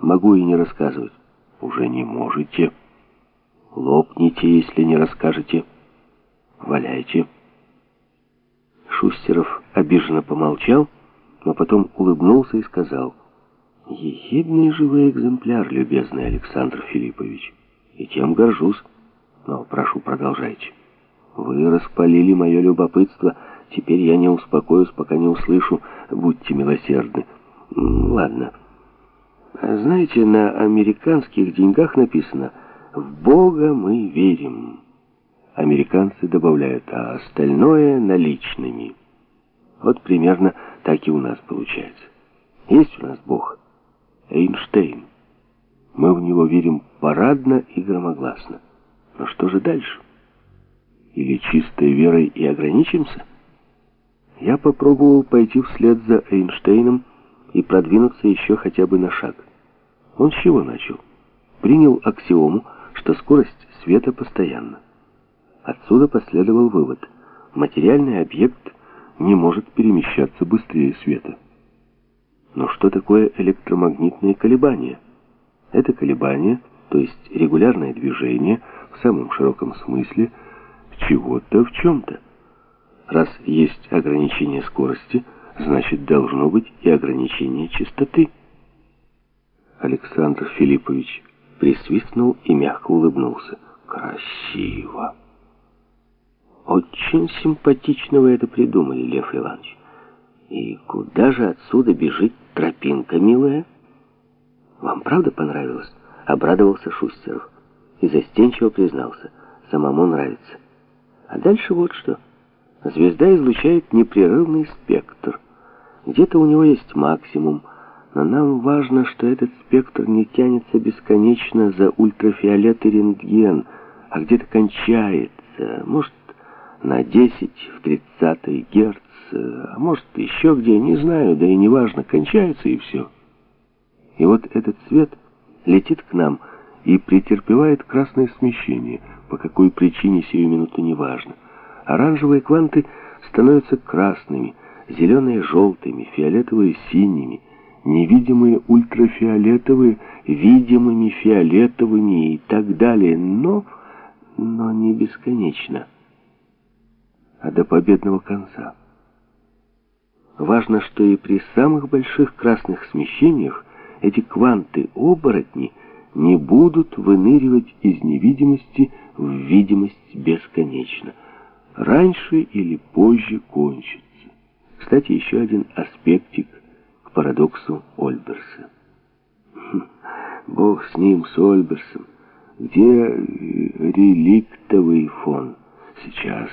Могу и не рассказывать. Уже не можете. Лопните, если не расскажете. Валяйте. Шустеров обиженно помолчал, но потом улыбнулся и сказал, «Ехидный живой экземпляр, любезный Александр Филиппович, и тем горжусь, но прошу, продолжайте. Вы распалили мое любопытство, теперь я не успокоюсь, пока не услышу, будьте милосердны. Ладно». Знаете, на американских деньгах написано «В Бога мы верим». Американцы добавляют, а остальное наличными. Вот примерно так и у нас получается. Есть у нас Бог. Эйнштейн. Мы в него верим парадно и громогласно. Но что же дальше? Или чистой верой и ограничимся? Я попробовал пойти вслед за Эйнштейном и продвинуться еще хотя бы на шаг. Он с чего начал? Принял аксиому, что скорость света постоянна. Отсюда последовал вывод. Материальный объект не может перемещаться быстрее света. Но что такое электромагнитные колебания? Это колебания, то есть регулярное движение, в самом широком смысле, чего-то в чем-то. Раз есть ограничение скорости, значит должно быть и ограничение частоты. Александр Филиппович присвистнул и мягко улыбнулся. Красиво. Очень симпатично вы это придумали, Лев Иванович. И куда же отсюда бежит тропинка, милая? Вам правда понравилось? Обрадовался Шустеров и застенчиво признался. Самому нравится. А дальше вот что. Звезда излучает непрерывный спектр. Где-то у него есть максимум, но нам важно, что этот спектр не тянется бесконечно за ультрафиолет и рентген, а где-то кончается, может, на 10 в 30 герц, а может, еще где, не знаю, да и неважно, кончается и все. И вот этот свет летит к нам и претерпевает красное смещение, по какой причине сию минуту неважно. Оранжевые кванты становятся красными, зеленые желтыми, фиолетовые синими, невидимые ультрафиолетовые видимыми фиолетовыми и так далее, но, но не бесконечно, а до победного конца. Важно, что и при самых больших красных смещениях эти кванты-оборотни не будут выныривать из невидимости в видимость бесконечно. Раньше или позже кончится. Кстати, еще один аспектик парадоксу Ольберса. Бог с ним, с Ольберсом. Где реликтовый фон? Сейчас.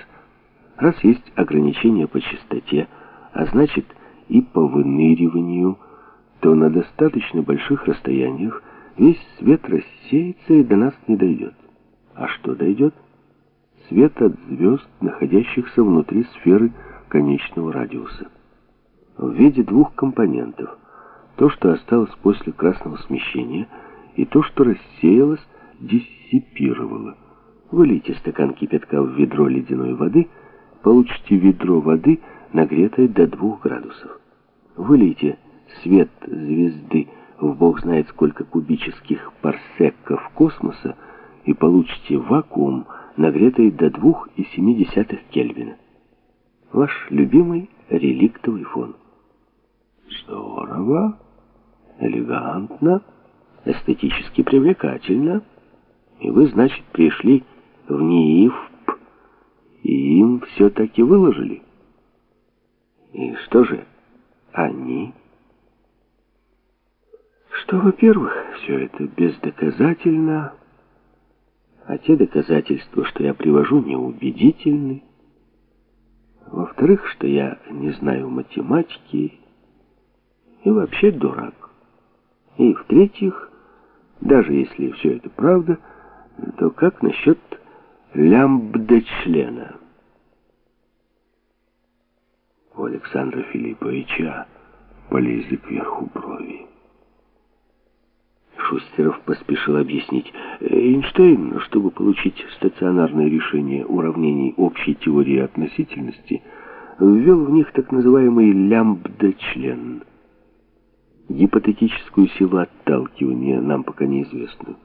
Раз есть ограничения по частоте, а значит и по выныриванию, то на достаточно больших расстояниях весь свет рассеется и до нас не дойдет. А что дойдет? Свет от звезд, находящихся внутри сферы конечного радиуса в виде двух компонентов. То, что осталось после красного смещения, и то, что рассеялось, диссипировало. Вылейте стакан кипятка в ведро ледяной воды, получите ведро воды, нагретое до 2 градусов. Вылейте свет звезды в бог знает сколько кубических парсеков космоса и получите вакуум, нагретый до 2,7 Кельвина. Ваш любимый реликтовый фон. Здорово, элегантно, эстетически привлекательно. И вы, значит, пришли в НИИФП, и им все-таки выложили. И что же, они? Что, во-первых, все это бездоказательно, а те доказательства, что я привожу, неубедительны. Во-вторых, что я не знаю математики и вообще дурак. И в-третьих, даже если все это правда, то как насчет лямбда-члена? У Александра Филипповича полезли кверху брови. Шустеров поспешил объяснить. Эйнштейн, чтобы получить стационарное решение уравнений общей теории относительности, ввел в них так называемый лямбда-член – гипотетическую силу отталкивания, нам пока неизвестную.